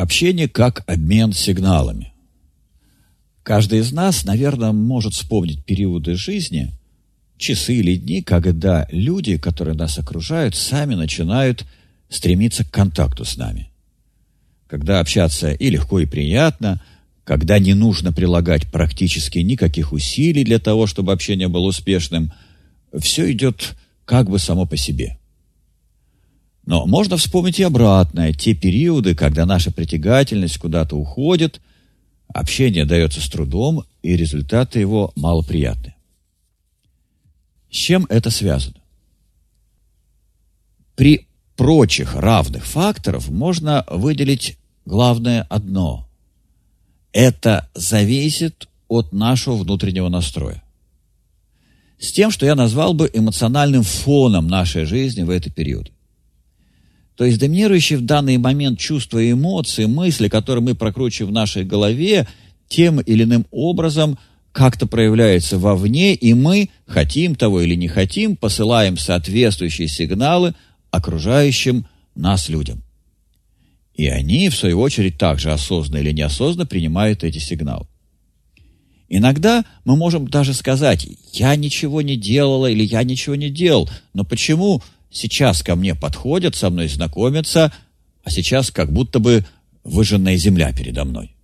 Общение как обмен сигналами. Каждый из нас, наверное, может вспомнить периоды жизни, часы или дни, когда люди, которые нас окружают, сами начинают стремиться к контакту с нами. Когда общаться и легко, и приятно, когда не нужно прилагать практически никаких усилий для того, чтобы общение было успешным, все идет как бы само по себе. Но можно вспомнить и обратное, те периоды, когда наша притягательность куда-то уходит, общение дается с трудом, и результаты его малоприятны. С чем это связано? При прочих равных факторов можно выделить главное одно. Это зависит от нашего внутреннего настроя. С тем, что я назвал бы эмоциональным фоном нашей жизни в этот период. То есть доминирующие в данный момент чувства и эмоции, мысли, которые мы прокручиваем в нашей голове, тем или иным образом как-то проявляются вовне, и мы, хотим того или не хотим, посылаем соответствующие сигналы окружающим нас людям. И они, в свою очередь, также осознанно или неосознанно принимают эти сигналы. Иногда мы можем даже сказать, я ничего не делала или я ничего не делал, но почему сейчас ко мне подходят, со мной знакомятся, а сейчас как будто бы выжженная земля передо мной.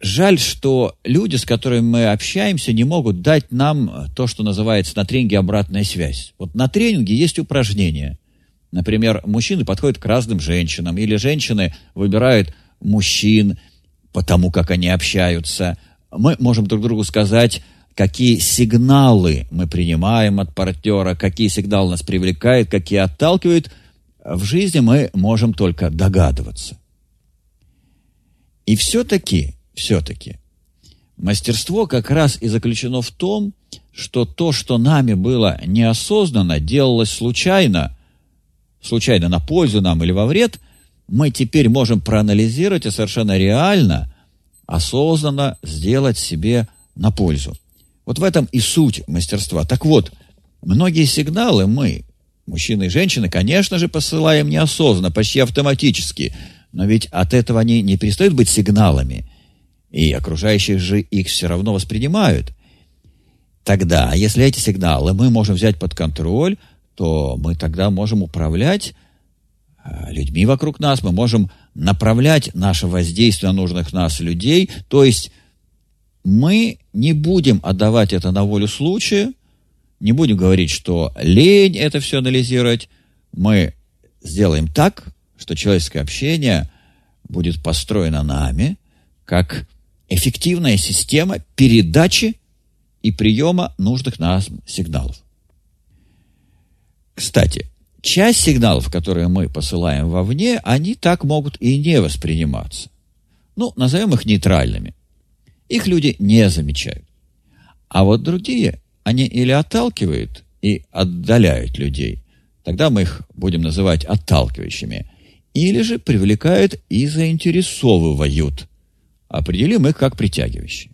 Жаль, что люди, с которыми мы общаемся, не могут дать нам то, что называется на тренинге обратная связь. Вот на тренинге есть упражнения. Например, мужчины подходят к разным женщинам, или женщины выбирают мужчин по тому, как они общаются. Мы можем друг другу сказать, какие сигналы мы принимаем от партнера, какие сигналы нас привлекают, какие отталкивают, в жизни мы можем только догадываться. И все-таки, все-таки, мастерство как раз и заключено в том, что то, что нами было неосознанно, делалось случайно, случайно на пользу нам или во вред, мы теперь можем проанализировать и совершенно реально, осознанно сделать себе на пользу. Вот в этом и суть мастерства. Так вот, многие сигналы мы, мужчины и женщины, конечно же, посылаем неосознанно, почти автоматически. Но ведь от этого они не перестают быть сигналами. И окружающие же их все равно воспринимают. Тогда, если эти сигналы мы можем взять под контроль, то мы тогда можем управлять э, людьми вокруг нас, мы можем направлять наше воздействие на нужных нас людей, то есть мы не будем отдавать это на волю случая, не будем говорить, что лень это все анализировать. Мы сделаем так, что человеческое общение будет построено нами как эффективная система передачи и приема нужных нас сигналов. Кстати, часть сигналов, которые мы посылаем вовне, они так могут и не восприниматься. Ну, назовем их нейтральными – их люди не замечают. А вот другие, они или отталкивают и отдаляют людей, тогда мы их будем называть отталкивающими, или же привлекают и заинтересовывают. Определим их как притягивающие.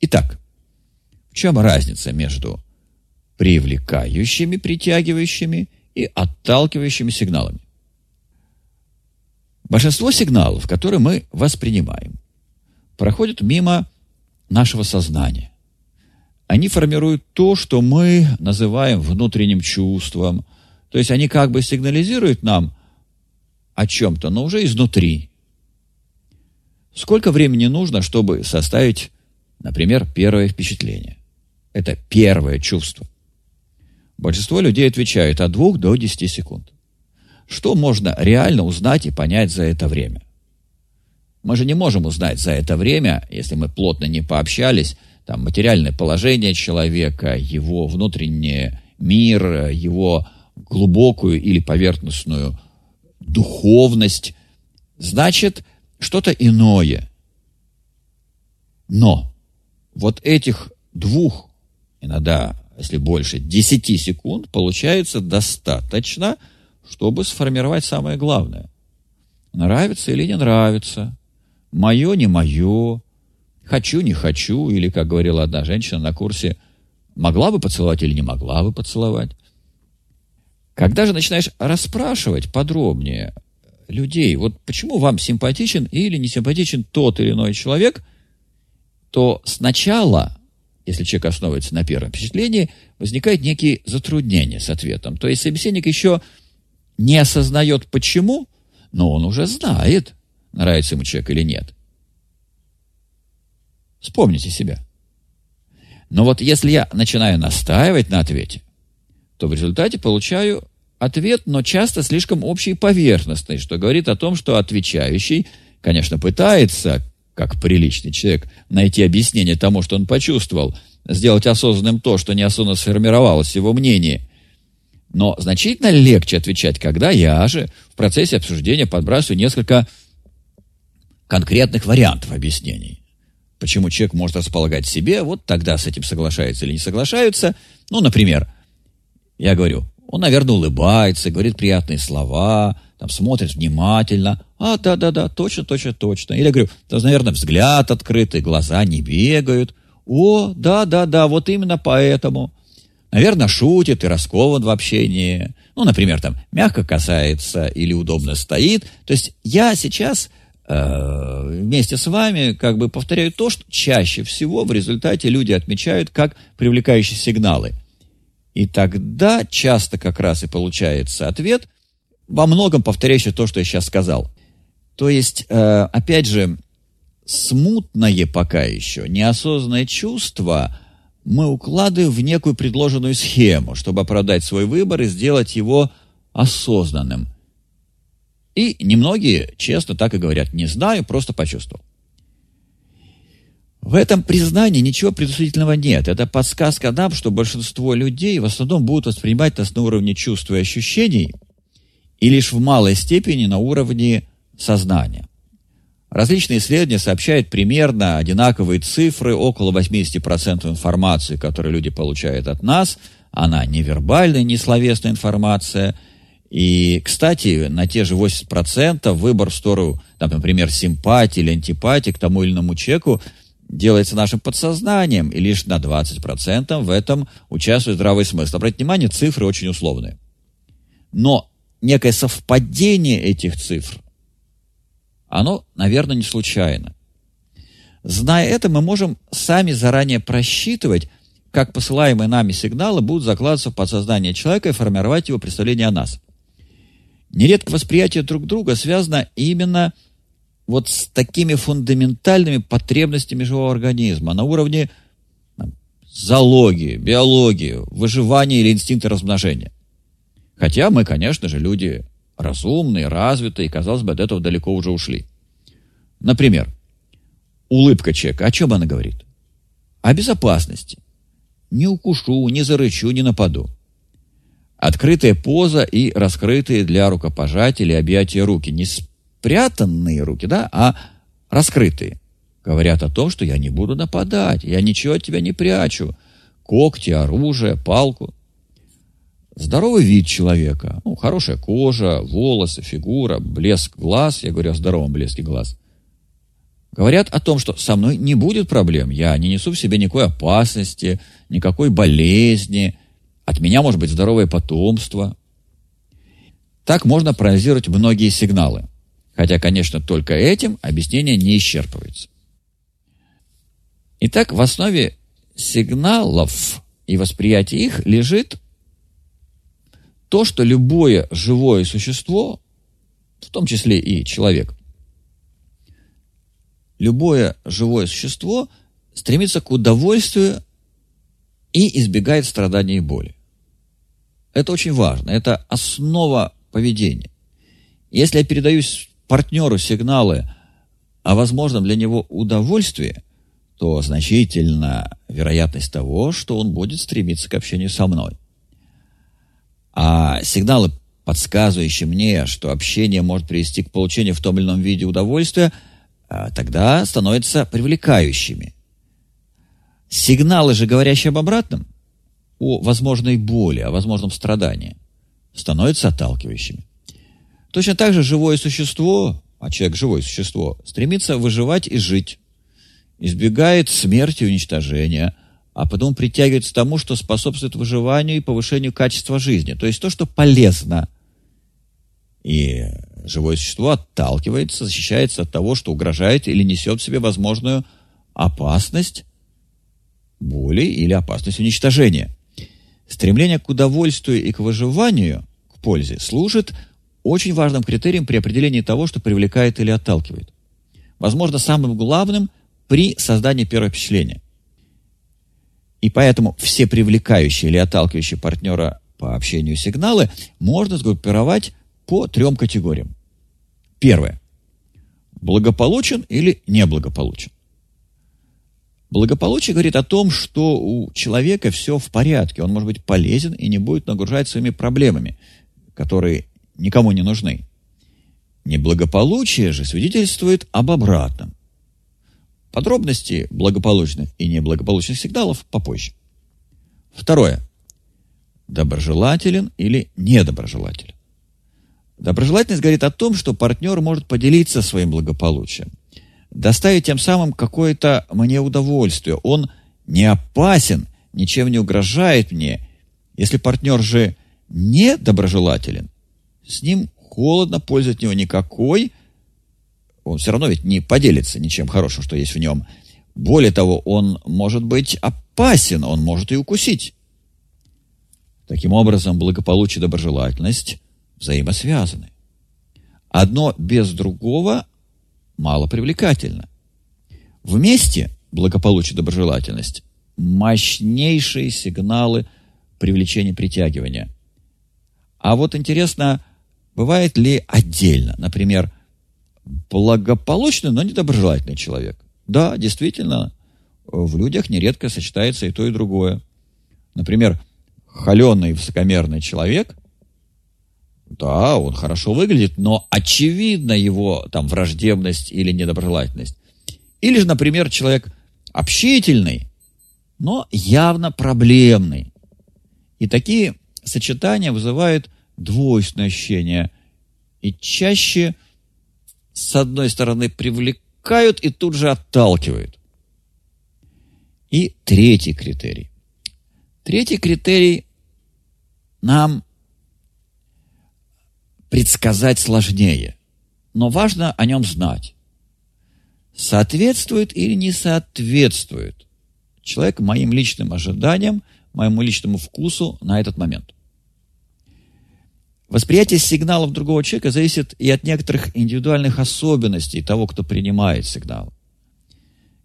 Итак, в чем разница между привлекающими, притягивающими и отталкивающими сигналами? Большинство сигналов, которые мы воспринимаем, проходят мимо нашего сознания. Они формируют то, что мы называем внутренним чувством. То есть они как бы сигнализируют нам о чем-то, но уже изнутри. Сколько времени нужно, чтобы составить, например, первое впечатление? Это первое чувство. Большинство людей отвечают от двух до десяти секунд. Что можно реально узнать и понять за это время? Мы же не можем узнать за это время, если мы плотно не пообщались, там, материальное положение человека, его внутренний мир, его глубокую или поверхностную духовность. Значит, что-то иное. Но вот этих двух, иногда, если больше, десяти секунд получается достаточно, чтобы сформировать самое главное. Нравится или не нравится, мое не мое, хочу не хочу, или, как говорила одна женщина на курсе, могла бы поцеловать или не могла бы поцеловать. Когда же начинаешь расспрашивать подробнее, людей. Вот почему вам симпатичен или не симпатичен тот или иной человек, то сначала, если человек основывается на первом впечатлении, возникают некие затруднения с ответом. То есть собеседник еще не осознает почему, но он уже знает, нравится ему человек или нет. Вспомните себя. Но вот если я начинаю настаивать на ответе, то в результате получаю ответ, но часто слишком общий и поверхностный, что говорит о том, что отвечающий, конечно, пытается, как приличный человек, найти объяснение тому, что он почувствовал, сделать осознанным то, что неосознанно сформировалось его мнении. Но значительно легче отвечать, когда я же в процессе обсуждения подбрасываю несколько конкретных вариантов объяснений. Почему человек может располагать себе, вот тогда с этим соглашаются или не соглашаются. Ну, например, я говорю, он, наверное, улыбается, говорит приятные слова, там смотрит внимательно. А, да-да-да, точно, точно, точно. Или я говорю, то, наверное, взгляд открытый, глаза не бегают. О, да-да-да, вот именно поэтому. Наверное, шутит и раскован в общении. Ну, например, там, мягко касается или удобно стоит. То есть я сейчас вместе с вами как бы повторяю то, что чаще всего в результате люди отмечают как привлекающие сигналы – и тогда часто как раз и получается ответ, во многом повторяющий то, что я сейчас сказал. То есть, э, опять же, смутное пока еще, неосознанное чувство мы укладываем в некую предложенную схему, чтобы оправдать свой выбор и сделать его осознанным. И немногие честно так и говорят, не знаю, просто почувствовал. В этом признании ничего предусудительного нет. Это подсказка нам, что большинство людей в основном будут воспринимать нас на уровне чувств и ощущений и лишь в малой степени на уровне сознания. Различные исследования сообщают примерно одинаковые цифры, около 80% информации, которую люди получают от нас, она невербальная, несловесная информация. И, кстати, на те же 80% выбор в сторону, там, например, симпатии или антипатии к тому или иному человеку делается нашим подсознанием, и лишь на 20% в этом участвует здравый смысл. Обратите внимание, цифры очень условные. Но некое совпадение этих цифр, оно, наверное, не случайно. Зная это, мы можем сами заранее просчитывать, как посылаемые нами сигналы будут закладываться в подсознание человека и формировать его представление о нас. Нередко восприятие друг друга связано именно вот с такими фундаментальными потребностями живого организма на уровне зоологии, биологии, выживания или инстинкта размножения. Хотя мы, конечно же, люди разумные, развитые, и, казалось бы, от этого далеко уже ушли. Например, улыбка человека. О чем она говорит? О безопасности. Не укушу, не зарычу, не нападу. Открытая поза и раскрытые для рукопожатия или объятия руки. Не, спрятанные руки, да, а раскрытые. Говорят о том, что я не буду нападать, я ничего от тебя не прячу. Когти, оружие, палку. Здоровый вид человека, ну, хорошая кожа, волосы, фигура, блеск глаз, я говорю о здоровом блеске глаз. Говорят о том, что со мной не будет проблем, я не несу в себе никакой опасности, никакой болезни, от меня может быть здоровое потомство. Так можно проанализировать многие сигналы. Хотя, конечно, только этим объяснение не исчерпывается. Итак, в основе сигналов и восприятия их лежит то, что любое живое существо, в том числе и человек, любое живое существо стремится к удовольствию и избегает страданий и боли. Это очень важно, это основа поведения. Если я передаюсь партнеру сигналы о возможном для него удовольствии, то значительна вероятность того, что он будет стремиться к общению со мной. А сигналы, подсказывающие мне, что общение может привести к получению в том или ином виде удовольствия, а, тогда становятся привлекающими. Сигналы же, говорящие об обратном, о возможной боли, о возможном страдании, становятся отталкивающими. Точно так же живое существо, а человек живое существо, стремится выживать и жить, избегает смерти и уничтожения, а потом притягивается к тому, что способствует выживанию и повышению качества жизни. То есть то, что полезно. И живое существо отталкивается, защищается от того, что угрожает или несет в себе возможную опасность боли или опасность уничтожения. Стремление к удовольствию и к выживанию, к пользе, служит очень важным критерием при определении того, что привлекает или отталкивает. Возможно, самым главным при создании первого впечатления. И поэтому все привлекающие или отталкивающие партнера по общению сигналы можно сгруппировать по трем категориям. Первое. Благополучен или неблагополучен. Благополучие говорит о том, что у человека все в порядке, он может быть полезен и не будет нагружать своими проблемами, которые никому не нужны. Неблагополучие же свидетельствует об обратном. Подробности благополучных и неблагополучных сигналов попозже. Второе. Доброжелателен или недоброжелателен. Доброжелательность говорит о том, что партнер может поделиться своим благополучием, доставить тем самым какое-то мне удовольствие. Он не опасен, ничем не угрожает мне. Если партнер же недоброжелателен, с ним холодно, пользы от него никакой, он все равно ведь не поделится ничем хорошим, что есть в нем. Более того, он может быть опасен, он может и укусить. Таким образом, благополучие и доброжелательность взаимосвязаны. Одно без другого мало привлекательно. Вместе благополучие и доброжелательность – мощнейшие сигналы привлечения притягивания. А вот интересно, бывает ли отдельно, например, благополучный, но недоброжелательный человек? Да, действительно, в людях нередко сочетается и то, и другое. Например, холеный высокомерный человек – да, он хорошо выглядит, но очевидно его там враждебность или недоброжелательность. Или же, например, человек общительный, но явно проблемный. И такие сочетания вызывают двойственное ощущение. И чаще, с одной стороны, привлекают и тут же отталкивают. И третий критерий. Третий критерий нам предсказать сложнее, но важно о нем знать. Соответствует или не соответствует человек моим личным ожиданиям, моему личному вкусу на этот момент. Восприятие сигналов другого человека зависит и от некоторых индивидуальных особенностей того, кто принимает сигнал.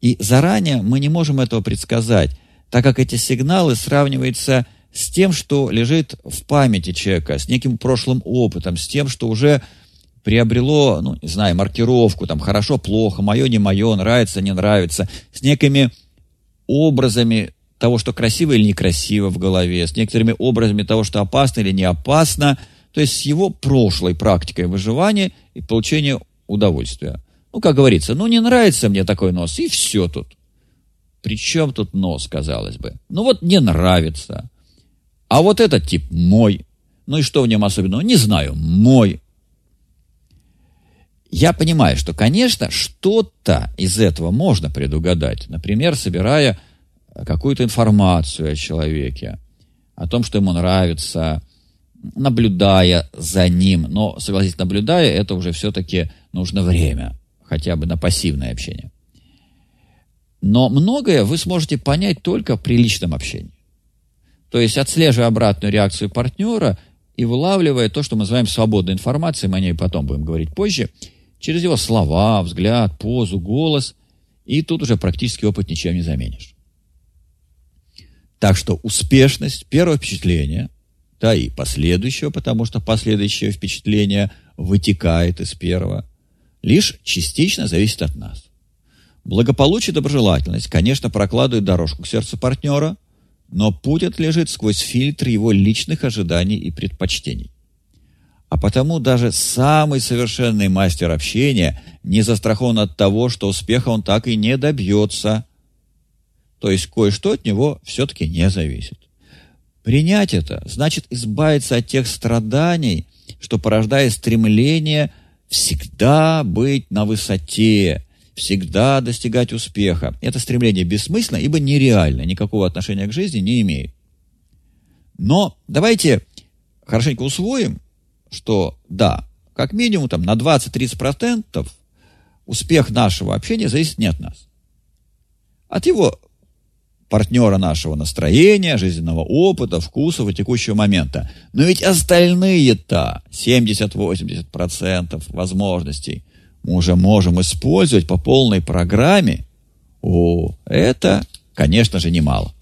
И заранее мы не можем этого предсказать, так как эти сигналы сравниваются с тем, что лежит в памяти человека, с неким прошлым опытом, с тем, что уже приобрело, ну, не знаю, маркировку, там, хорошо, плохо, мое, не мое, нравится, не нравится, с некими образами того, что красиво или некрасиво в голове, с некоторыми образами того, что опасно или не опасно, то есть с его прошлой практикой выживания и получения удовольствия. Ну, как говорится, ну, не нравится мне такой нос, и все тут. Причем тут нос, казалось бы? Ну, вот не нравится. А вот этот тип мой. Ну и что в нем особенного? Не знаю. Мой. Я понимаю, что, конечно, что-то из этого можно предугадать. Например, собирая какую-то информацию о человеке, о том, что ему нравится, наблюдая за ним. Но, согласитесь, наблюдая, это уже все-таки нужно время, хотя бы на пассивное общение. Но многое вы сможете понять только при личном общении. То есть отслеживая обратную реакцию партнера и вылавливая то, что мы называем свободной информацией, мы о ней потом будем говорить позже, через его слова, взгляд, позу, голос, и тут уже практически опыт ничем не заменишь. Так что успешность первого впечатления, да и последующего, потому что последующее впечатление вытекает из первого, лишь частично зависит от нас. Благополучие и доброжелательность, конечно, прокладывают дорожку к сердцу партнера, но путь этот лежит сквозь фильтр его личных ожиданий и предпочтений. А потому даже самый совершенный мастер общения не застрахован от того, что успеха он так и не добьется. То есть кое-что от него все-таки не зависит. Принять это значит избавиться от тех страданий, что порождает стремление всегда быть на высоте, всегда достигать успеха. Это стремление бессмысленно, ибо нереально, никакого отношения к жизни не имеет. Но давайте хорошенько усвоим, что да, как минимум там, на 20-30% успех нашего общения зависит не от нас. От его партнера нашего настроения, жизненного опыта, вкусов и текущего момента. Но ведь остальные-то, 70-80% возможностей, мы уже можем использовать по полной программе. О, это, конечно же, немало.